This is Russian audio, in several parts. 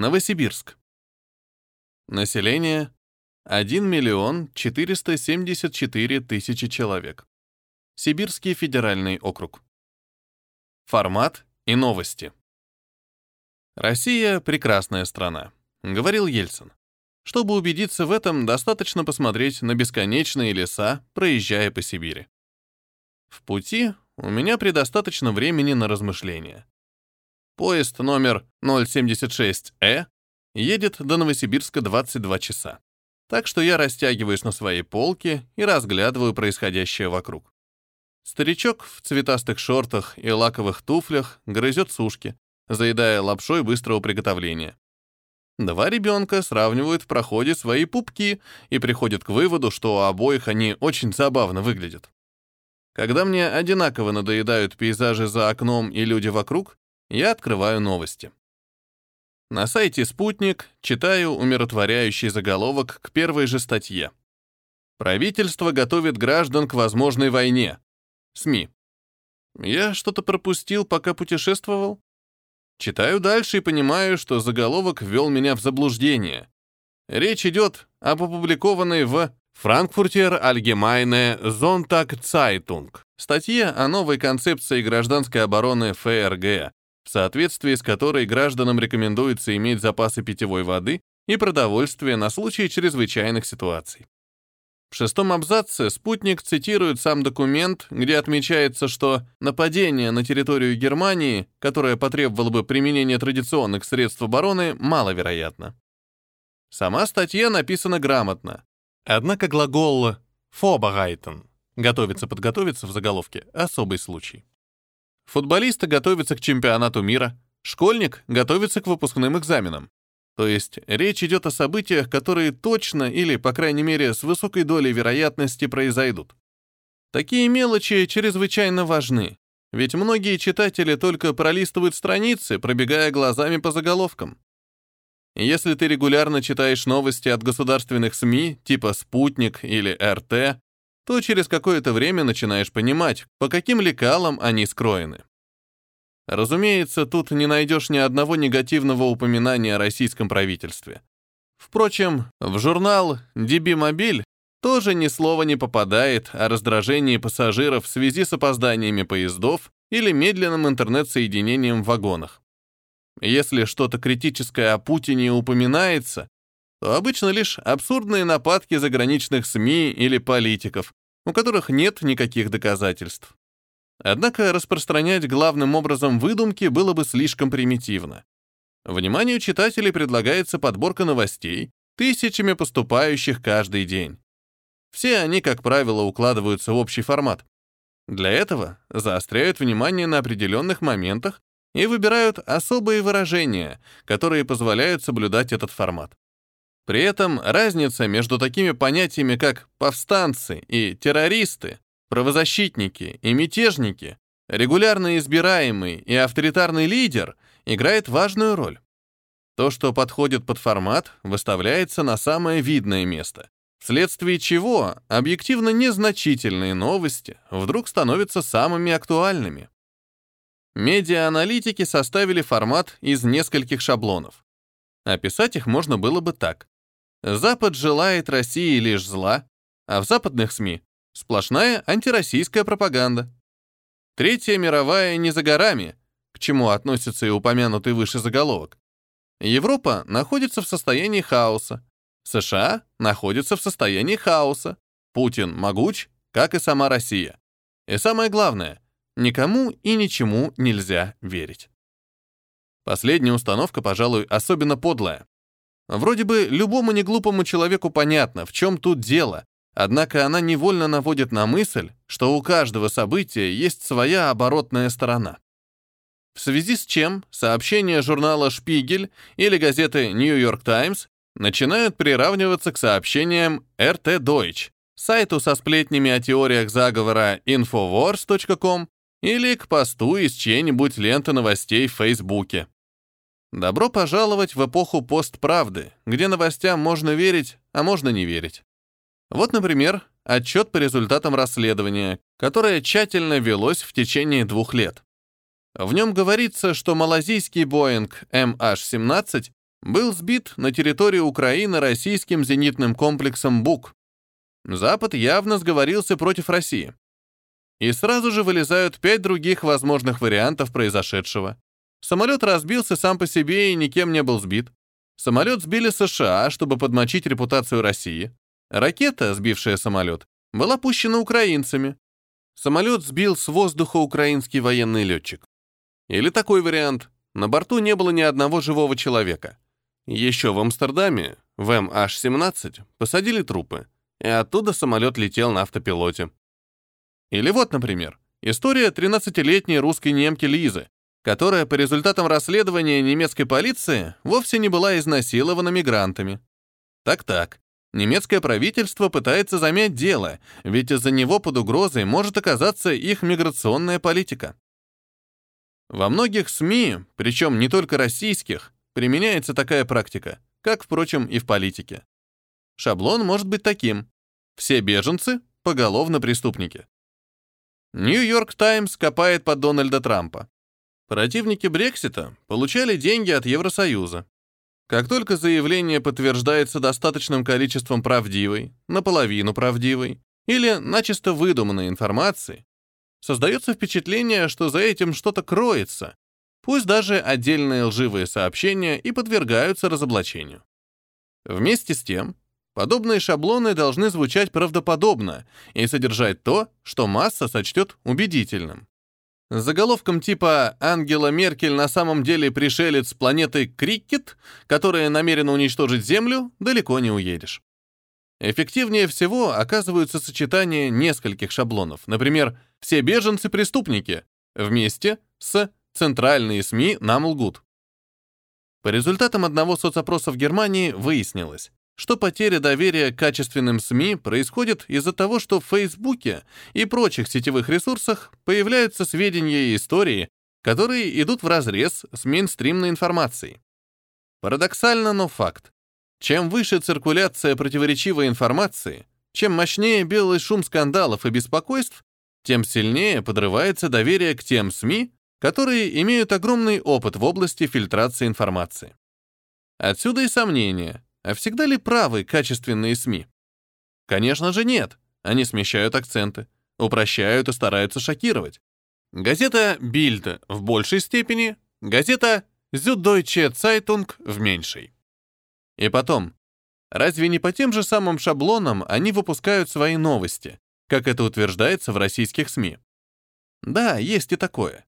Новосибирск. Население 1 миллион 474 тысячи человек. Сибирский федеральный округ. Формат и новости. Россия — прекрасная страна, говорил Ельцин. Чтобы убедиться в этом, достаточно посмотреть на бесконечные леса, проезжая по Сибири. В пути у меня предостаточно времени на размышления. Поезд номер 076Э едет до Новосибирска 22 часа. Так что я растягиваюсь на своей полке и разглядываю происходящее вокруг. Старичок в цветастых шортах и лаковых туфлях грызет сушки, заедая лапшой быстрого приготовления. Два ребенка сравнивают в проходе свои пупки и приходят к выводу, что у обоих они очень забавно выглядят. Когда мне одинаково надоедают пейзажи за окном и люди вокруг, я открываю новости. На сайте «Спутник» читаю умиротворяющий заголовок к первой же статье. Правительство готовит граждан к возможной войне. СМИ. Я что-то пропустил, пока путешествовал? Читаю дальше и понимаю, что заголовок ввел меня в заблуждение. Речь идет об опубликованной в Frankfurter Allgemeine Sonntagzeitung. Статья о новой концепции гражданской обороны ФРГ, в соответствии с которой гражданам рекомендуется иметь запасы питьевой воды и продовольствия на случай чрезвычайных ситуаций. В шестом абзаце спутник цитирует сам документ, где отмечается, что нападение на территорию Германии, которое потребовало бы применения традиционных средств обороны, маловероятно. Сама статья написана грамотно, Однако глагол «vorbereiten» — «готовиться-подготовиться» в заголовке — особый случай. Футболисты готовятся к чемпионату мира, школьник готовится к выпускным экзаменам. То есть речь идет о событиях, которые точно или, по крайней мере, с высокой долей вероятности произойдут. Такие мелочи чрезвычайно важны, ведь многие читатели только пролистывают страницы, пробегая глазами по заголовкам. Если ты регулярно читаешь новости от государственных СМИ, типа «Спутник» или «РТ», то через какое-то время начинаешь понимать, по каким лекалам они скроены. Разумеется, тут не найдешь ни одного негативного упоминания о российском правительстве. Впрочем, в журнал «DB Мобиль» тоже ни слова не попадает о раздражении пассажиров в связи с опозданиями поездов или медленным интернет-соединением в вагонах. Если что-то критическое о Путине упоминается, то обычно лишь абсурдные нападки заграничных СМИ или политиков, у которых нет никаких доказательств. Однако распространять главным образом выдумки было бы слишком примитивно. Вниманию читателей предлагается подборка новостей, тысячами поступающих каждый день. Все они, как правило, укладываются в общий формат. Для этого заостряют внимание на определенных моментах и выбирают особые выражения, которые позволяют соблюдать этот формат. При этом разница между такими понятиями, как повстанцы и террористы, правозащитники и мятежники, регулярно избираемый и авторитарный лидер играет важную роль. То, что подходит под формат, выставляется на самое видное место, вследствие чего объективно незначительные новости вдруг становятся самыми актуальными. Медиа-аналитики составили формат из нескольких шаблонов. Описать их можно было бы так. Запад желает России лишь зла, а в западных СМИ сплошная антироссийская пропаганда. Третья мировая не за горами, к чему относится и упомянутый выше заголовок. Европа находится в состоянии хаоса. США находится в состоянии хаоса. Путин могуч, как и сама Россия. И самое главное — Никому и ничему нельзя верить. Последняя установка, пожалуй, особенно подлая. Вроде бы любому неглупому человеку понятно, в чем тут дело, однако она невольно наводит на мысль, что у каждого события есть своя оборотная сторона. В связи с чем сообщения журнала «Шпигель» или газеты «Нью-Йорк Таймс» начинают приравниваться к сообщениям «РТ Deutsch», сайту со сплетнями о теориях заговора infowars.com или к посту из чьей-нибудь ленты новостей в Фейсбуке. Добро пожаловать в эпоху постправды, где новостям можно верить, а можно не верить. Вот, например, отчет по результатам расследования, которое тщательно велось в течение двух лет. В нем говорится, что малазийский Боинг MH17 был сбит на территории Украины российским зенитным комплексом «Бук». Запад явно сговорился против России. И сразу же вылезают пять других возможных вариантов произошедшего. Самолет разбился сам по себе и никем не был сбит. Самолет сбили США, чтобы подмочить репутацию России. Ракета, сбившая самолет, была пущена украинцами. Самолет сбил с воздуха украинский военный летчик. Или такой вариант. На борту не было ни одного живого человека. Еще в Амстердаме, в MH17, посадили трупы, и оттуда самолет летел на автопилоте. Или вот, например, история 13-летней русской немки Лизы, которая по результатам расследования немецкой полиции вовсе не была изнасилована мигрантами. Так-так, немецкое правительство пытается замять дело, ведь из-за него под угрозой может оказаться их миграционная политика. Во многих СМИ, причем не только российских, применяется такая практика, как, впрочем, и в политике. Шаблон может быть таким. Все беженцы — поголовно преступники. Нью-Йорк Таймс копает под Дональда Трампа. Противники Брексита получали деньги от Евросоюза. Как только заявление подтверждается достаточным количеством правдивой, наполовину правдивой или начисто выдуманной информации, создается впечатление, что за этим что-то кроется, Пусть даже отдельные лживые сообщения и подвергаются разоблачению. Вместе с тем, подобные шаблоны должны звучать правдоподобно и содержать то, что масса сочтет убедительным. Заголовком типа «Ангела Меркель на самом деле пришелец планеты Крикет, которая намерена уничтожить Землю» далеко не уедешь. Эффективнее всего оказываются сочетания нескольких шаблонов. Например, «Все беженцы — преступники» вместе с Центральные СМИ нам лгут. По результатам одного соцопроса в Германии выяснилось, что потеря доверия к качественным СМИ происходит из-за того, что в Фейсбуке и прочих сетевых ресурсах появляются сведения и истории, которые идут вразрез с мейнстримной информацией. Парадоксально, но факт. Чем выше циркуляция противоречивой информации, чем мощнее белый шум скандалов и беспокойств, тем сильнее подрывается доверие к тем СМИ, которые имеют огромный опыт в области фильтрации информации. Отсюда и сомнения, а всегда ли правы качественные СМИ? Конечно же нет, они смещают акценты, упрощают и стараются шокировать. Газета Bild в большей степени, газета Süddeutsche Zeitung в меньшей. И потом, разве не по тем же самым шаблонам они выпускают свои новости, как это утверждается в российских СМИ? Да, есть и такое.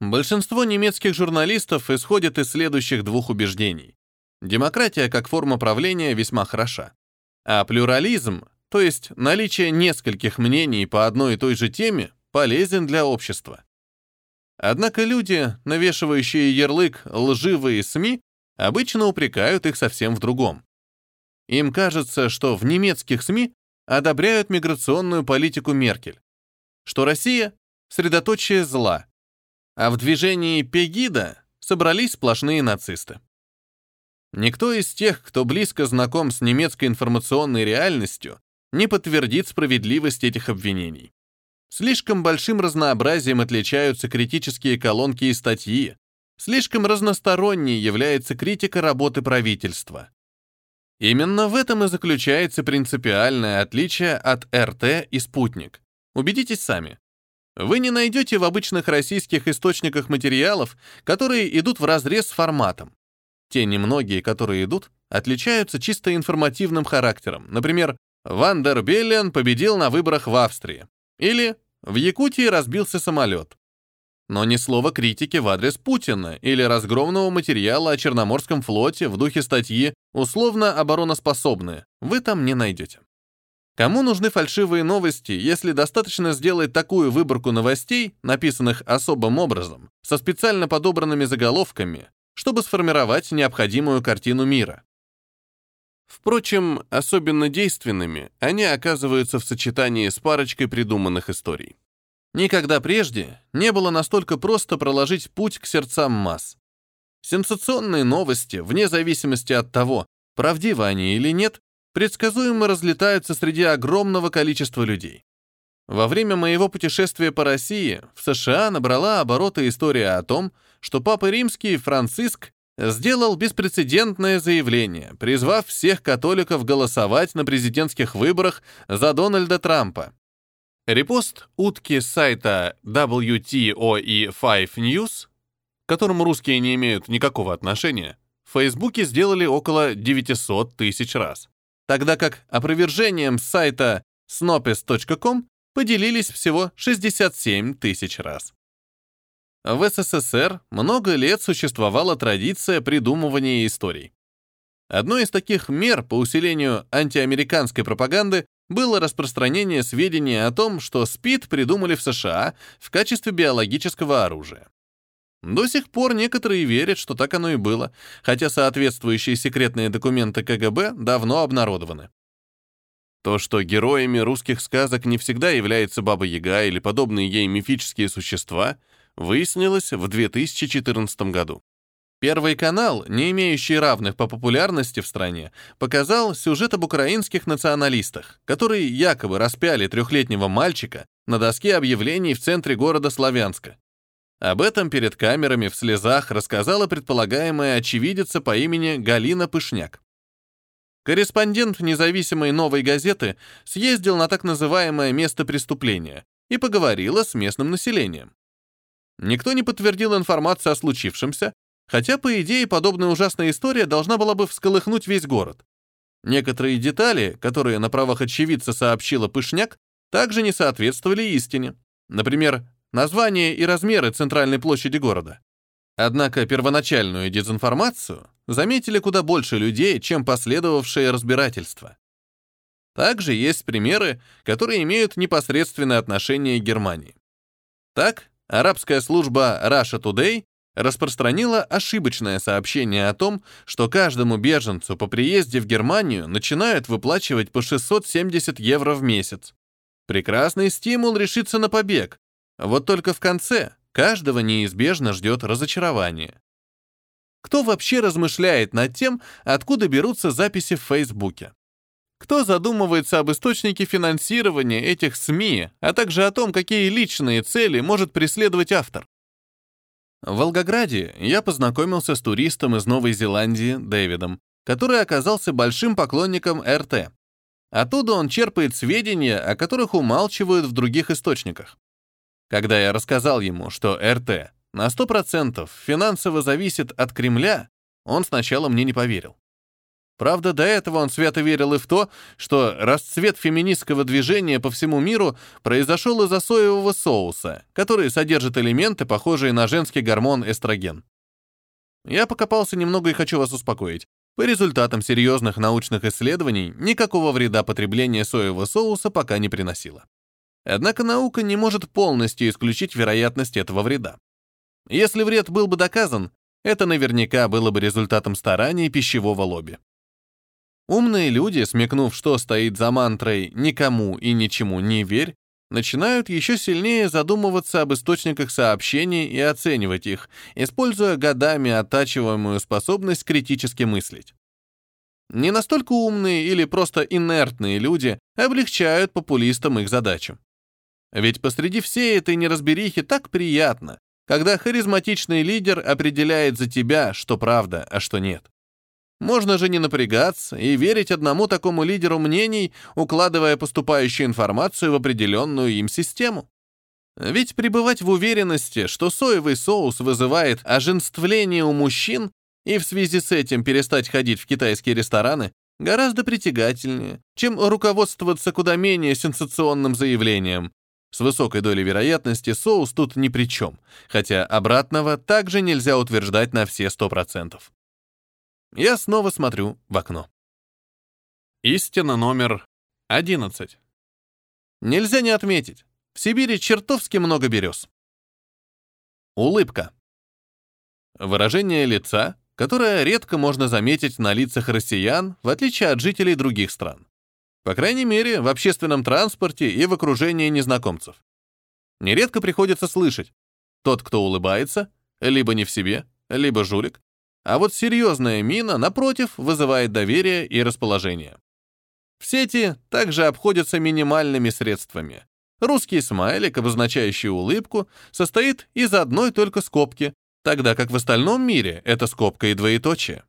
Большинство немецких журналистов исходят из следующих двух убеждений. Демократия как форма правления весьма хороша. А плюрализм, то есть наличие нескольких мнений по одной и той же теме, полезен для общества. Однако люди, навешивающие ярлык «лживые СМИ», обычно упрекают их совсем в другом. Им кажется, что в немецких СМИ одобряют миграционную политику Меркель, что Россия — средоточие зла, а в движении Пегида собрались сплошные нацисты. Никто из тех, кто близко знаком с немецкой информационной реальностью, не подтвердит справедливость этих обвинений. Слишком большим разнообразием отличаются критические колонки и статьи, слишком разносторонней является критика работы правительства. Именно в этом и заключается принципиальное отличие от РТ и «Спутник». Убедитесь сами. Вы не найдете в обычных российских источниках материалов, которые идут вразрез с форматом. Те немногие, которые идут, отличаются чисто информативным характером. Например, Ван дер Беллен победил на выборах в Австрии. Или в Якутии разбился самолет. Но ни слова критики в адрес Путина или разгромного материала о Черноморском флоте в духе статьи «Условно обороноспособные» вы там не найдете. Кому нужны фальшивые новости, если достаточно сделать такую выборку новостей, написанных особым образом, со специально подобранными заголовками, чтобы сформировать необходимую картину мира? Впрочем, особенно действенными они оказываются в сочетании с парочкой придуманных историй. Никогда прежде не было настолько просто проложить путь к сердцам масс. Сенсационные новости, вне зависимости от того, правдивы они или нет, предсказуемо разлетаются среди огромного количества людей. Во время моего путешествия по России в США набрала обороты история о том, что Папа Римский Франциск сделал беспрецедентное заявление, призвав всех католиков голосовать на президентских выборах за Дональда Трампа. Репост утки сайта WTOE5 News, к которому русские не имеют никакого отношения, в Фейсбуке сделали около 900 тысяч раз, тогда как опровержением сайта snopes.com поделились всего 67 тысяч раз. В СССР много лет существовала традиция придумывания историй. Одной из таких мер по усилению антиамериканской пропаганды было распространение сведений о том, что СПИД придумали в США в качестве биологического оружия. До сих пор некоторые верят, что так оно и было, хотя соответствующие секретные документы КГБ давно обнародованы. То, что героями русских сказок не всегда является Баба-Яга или подобные ей мифические существа — выяснилось в 2014 году. Первый канал, не имеющий равных по популярности в стране, показал сюжет об украинских националистах, которые якобы распяли трехлетнего мальчика на доске объявлений в центре города Славянска. Об этом перед камерами в слезах рассказала предполагаемая очевидица по имени Галина Пышняк. Корреспондент независимой «Новой газеты» съездил на так называемое место преступления и поговорила с местным населением. Никто не подтвердил информацию о случившемся, хотя, по идее, подобная ужасная история должна была бы всколыхнуть весь город. Некоторые детали, которые на правах очевидца сообщила Пышняк, также не соответствовали истине. Например, название и размеры центральной площади города. Однако первоначальную дезинформацию заметили куда больше людей, чем последовавшее разбирательство. Также есть примеры, которые имеют непосредственное отношение к Германии. Так, арабская служба Russia Today распространила ошибочное сообщение о том, что каждому беженцу по приезде в Германию начинают выплачивать по 670 евро в месяц. Прекрасный стимул решиться на побег. Вот только в конце каждого неизбежно ждет разочарование. Кто вообще размышляет над тем, откуда берутся записи в Фейсбуке? Кто задумывается об источнике финансирования этих СМИ, а также о том, какие личные цели может преследовать автор? В Волгограде я познакомился с туристом из Новой Зеландии Дэвидом, который оказался большим поклонником РТ. Оттуда он черпает сведения, о которых умалчивают в других источниках. Когда я рассказал ему, что РТ на 100% финансово зависит от Кремля, он сначала мне не поверил. Правда, до этого он свято верил и в то, что расцвет феминистского движения по всему миру произошел из-за соевого соуса, который содержит элементы, похожие на женский гормон эстроген. Я покопался немного и хочу вас успокоить. По результатам серьезных научных исследований никакого вреда потребление соевого соуса пока не приносило. Однако наука не может полностью исключить вероятность этого вреда. Если вред был бы доказан, это наверняка было бы результатом стараний пищевого лобби. Умные люди, смекнув, что стоит за мантрой «никому и ничему не верь», начинают еще сильнее задумываться об источниках сообщений и оценивать их, используя годами оттачиваемую способность критически мыслить. Не настолько умные или просто инертные люди облегчают популистам их задачу. Ведь посреди всей этой неразберихи так приятно, когда харизматичный лидер определяет за тебя, что правда, а что нет. Можно же не напрягаться и верить одному такому лидеру мнений, укладывая поступающую информацию в определенную им систему. Ведь пребывать в уверенности, что соевый соус вызывает оженствление у мужчин, и в связи с этим перестать ходить в китайские рестораны, гораздо притягательнее, чем руководствоваться куда менее сенсационным заявлением. С высокой долей вероятности соус тут ни при чем, хотя обратного также нельзя утверждать на все 100%. Я снова смотрю в окно. Истина номер 11. Нельзя не отметить, в Сибири чертовски много берез. Улыбка. Выражение лица, которое редко можно заметить на лицах россиян, в отличие от жителей других стран. По крайней мере, в общественном транспорте и в окружении незнакомцев. Нередко приходится слышать, тот, кто улыбается, либо не в себе, либо жулик, а вот серьезная мина, напротив, вызывает доверие и расположение. В сети также обходятся минимальными средствами. Русский смайлик, обозначающий улыбку, состоит из одной только скобки, тогда как в остальном мире это скобка и двоеточие.